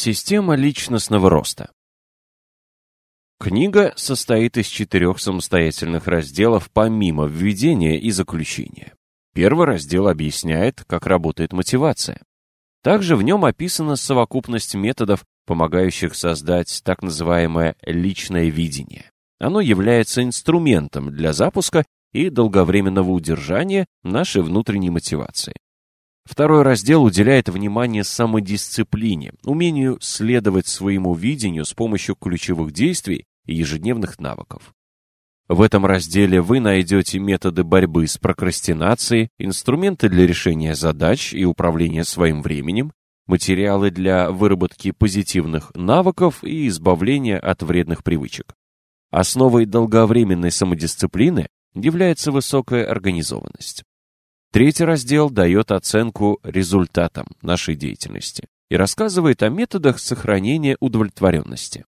Система личностного роста. Книга состоит из четырех самостоятельных разделов помимо введения и заключения. Первый раздел объясняет, как работает мотивация. Также в нем описана совокупность методов, помогающих создать так называемое личное видение. Оно является инструментом для запуска и долговременного удержания нашей внутренней мотивации. Второй раздел уделяет внимание самодисциплине, умению следовать своему видению с помощью ключевых действий и ежедневных навыков. В этом разделе вы найдете методы борьбы с прокрастинацией, инструменты для решения задач и управления своим временем, материалы для выработки позитивных навыков и избавления от вредных привычек. Основой долговременной самодисциплины является высокая организованность. Третий раздел дает оценку результатам нашей деятельности и рассказывает о методах сохранения удовлетворенности.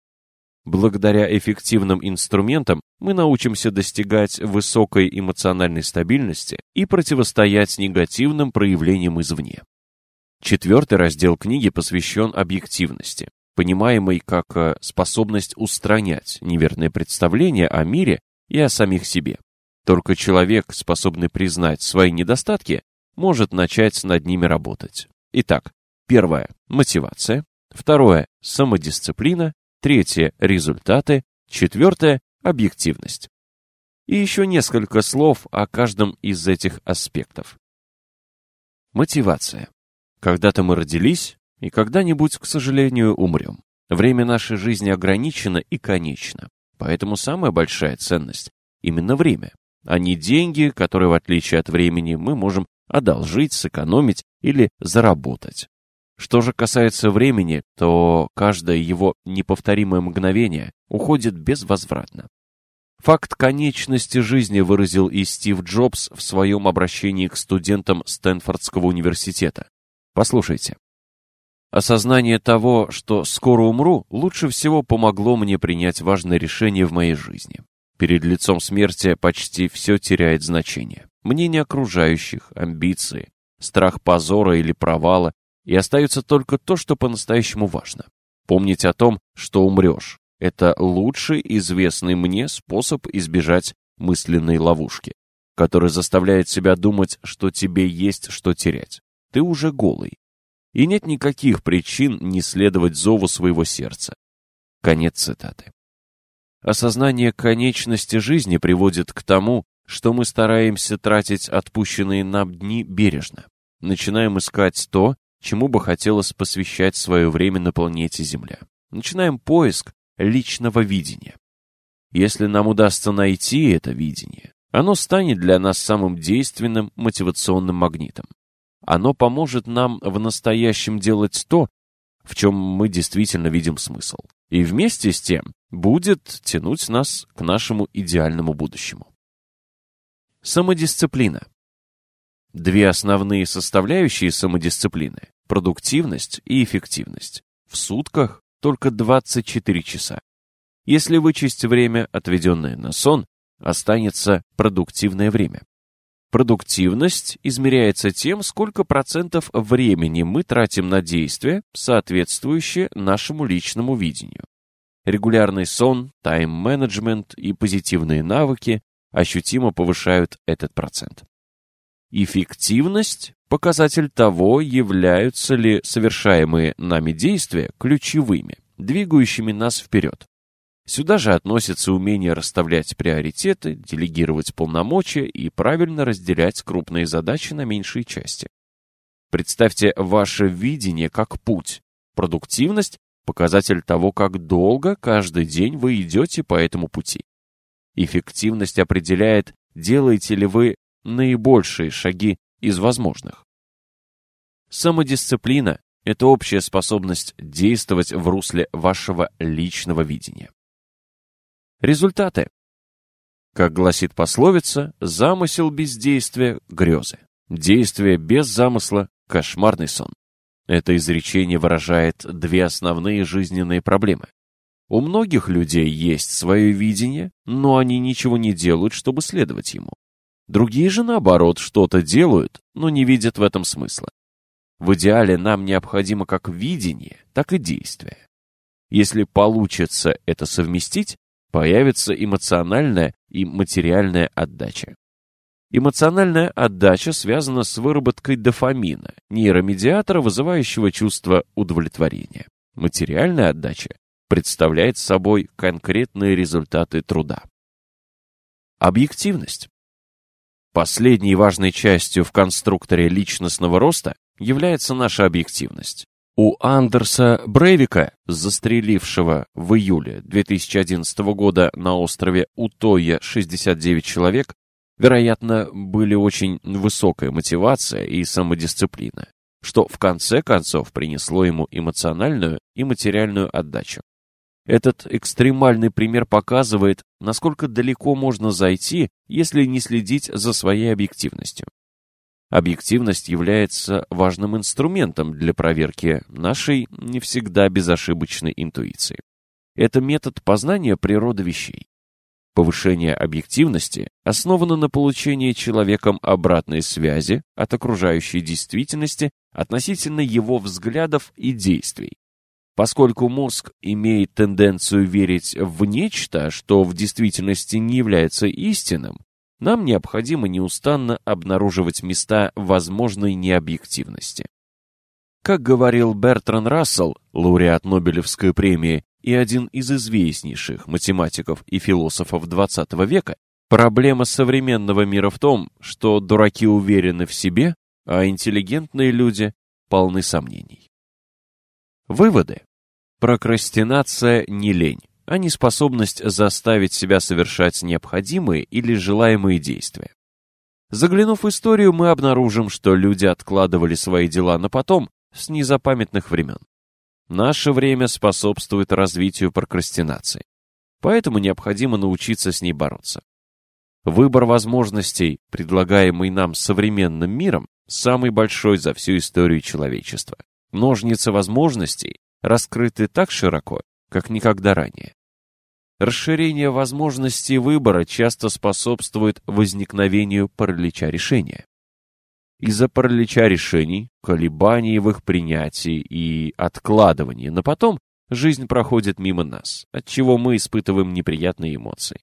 Благодаря эффективным инструментам мы научимся достигать высокой эмоциональной стабильности и противостоять негативным проявлениям извне. Четвертый раздел книги посвящен объективности, понимаемой как э, способность устранять неверные представления о мире и о самих себе. Только человек, способный признать свои недостатки, может начать над ними работать. Итак, первое – мотивация, второе – самодисциплина, третье – результаты, четвертое – объективность. И еще несколько слов о каждом из этих аспектов. Мотивация. Когда-то мы родились, и когда-нибудь, к сожалению, умрем. Время нашей жизни ограничено и конечно, поэтому самая большая ценность – именно время а не деньги, которые, в отличие от времени, мы можем одолжить, сэкономить или заработать. Что же касается времени, то каждое его неповторимое мгновение уходит безвозвратно. Факт конечности жизни выразил и Стив Джобс в своем обращении к студентам Стэнфордского университета. Послушайте. Осознание того, что скоро умру, лучше всего помогло мне принять важное решение в моей жизни. Перед лицом смерти почти все теряет значение. Мнение окружающих, амбиции, страх позора или провала, и остается только то, что по-настоящему важно. Помнить о том, что умрешь. Это лучший известный мне способ избежать мысленной ловушки, который заставляет себя думать, что тебе есть что терять. Ты уже голый. И нет никаких причин не следовать зову своего сердца. Конец цитаты. Осознание конечности жизни приводит к тому, что мы стараемся тратить отпущенные нам дни бережно. Начинаем искать то, чему бы хотелось посвящать свое время на планете Земля. Начинаем поиск личного видения. Если нам удастся найти это видение, оно станет для нас самым действенным мотивационным магнитом. Оно поможет нам в настоящем делать то, в чем мы действительно видим смысл. И вместе с тем будет тянуть нас к нашему идеальному будущему. Самодисциплина. Две основные составляющие самодисциплины – продуктивность и эффективность. В сутках только 24 часа. Если вычесть время, отведенное на сон, останется продуктивное время. Продуктивность измеряется тем, сколько процентов времени мы тратим на действия, соответствующие нашему личному видению. Регулярный сон, тайм-менеджмент и позитивные навыки ощутимо повышают этот процент. Эффективность – показатель того, являются ли совершаемые нами действия ключевыми, двигающими нас вперед. Сюда же относится умение расставлять приоритеты, делегировать полномочия и правильно разделять крупные задачи на меньшие части. Представьте ваше видение как путь. Продуктивность – показатель того, как долго каждый день вы идете по этому пути. Эффективность определяет, делаете ли вы наибольшие шаги из возможных. Самодисциплина – это общая способность действовать в русле вашего личного видения. Результаты. Как гласит пословица, замысел бездействия – грезы. Действие без замысла – кошмарный сон. Это изречение выражает две основные жизненные проблемы. У многих людей есть свое видение, но они ничего не делают, чтобы следовать ему. Другие же, наоборот, что-то делают, но не видят в этом смысла. В идеале нам необходимо как видение, так и действие. Если получится это совместить, появится эмоциональная и материальная отдача. Эмоциональная отдача связана с выработкой дофамина, нейромедиатора, вызывающего чувство удовлетворения. Материальная отдача представляет собой конкретные результаты труда. Объективность. Последней важной частью в конструкторе личностного роста является наша объективность. У Андерса Брейвика, застрелившего в июле 2011 года на острове Утоя 69 человек, вероятно, были очень высокая мотивация и самодисциплина, что в конце концов принесло ему эмоциональную и материальную отдачу. Этот экстремальный пример показывает, насколько далеко можно зайти, если не следить за своей объективностью. Объективность является важным инструментом для проверки нашей не всегда безошибочной интуиции. Это метод познания природы вещей. Повышение объективности основано на получении человеком обратной связи от окружающей действительности относительно его взглядов и действий. Поскольку мозг имеет тенденцию верить в нечто, что в действительности не является истинным, нам необходимо неустанно обнаруживать места возможной необъективности. Как говорил Бертран Рассел, лауреат Нобелевской премии и один из известнейших математиков и философов XX века, проблема современного мира в том, что дураки уверены в себе, а интеллигентные люди полны сомнений. Выводы. Прокрастинация не лень а не способность заставить себя совершать необходимые или желаемые действия. Заглянув в историю, мы обнаружим, что люди откладывали свои дела на потом с незапамятных времен. Наше время способствует развитию прокрастинации, поэтому необходимо научиться с ней бороться. Выбор возможностей, предлагаемый нам современным миром, самый большой за всю историю человечества. Ножницы возможностей раскрыты так широко, как никогда ранее. Расширение возможностей выбора часто способствует возникновению паралича решения. Из-за паралича решений, колебаний в их принятии и откладывании на потом жизнь проходит мимо нас, от чего мы испытываем неприятные эмоции.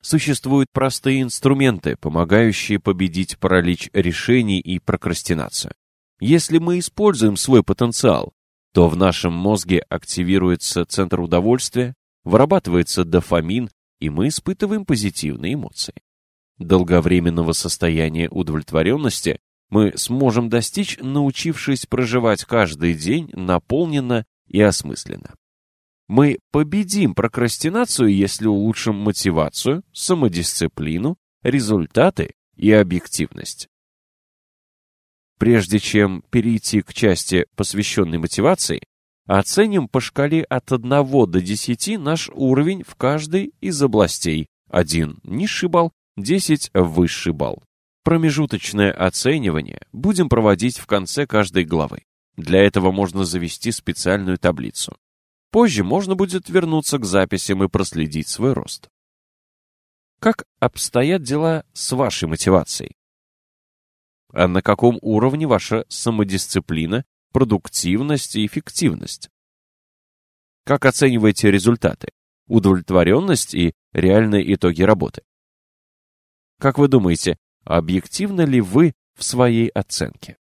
Существуют простые инструменты, помогающие победить паралич решений и прокрастинацию. Если мы используем свой потенциал, то в нашем мозге активируется центр удовольствия, вырабатывается дофамин, и мы испытываем позитивные эмоции. Долговременного состояния удовлетворенности мы сможем достичь, научившись проживать каждый день наполненно и осмысленно. Мы победим прокрастинацию, если улучшим мотивацию, самодисциплину, результаты и объективность. Прежде чем перейти к части, посвященной мотивации, Оценим по шкале от 1 до 10 наш уровень в каждой из областей. 1 – низший балл, 10 – высший балл. Промежуточное оценивание будем проводить в конце каждой главы. Для этого можно завести специальную таблицу. Позже можно будет вернуться к записям и проследить свой рост. Как обстоят дела с вашей мотивацией? А на каком уровне ваша самодисциплина продуктивность и эффективность. Как оцениваете результаты? Удовлетворенность и реальные итоги работы? Как вы думаете, объективны ли вы в своей оценке?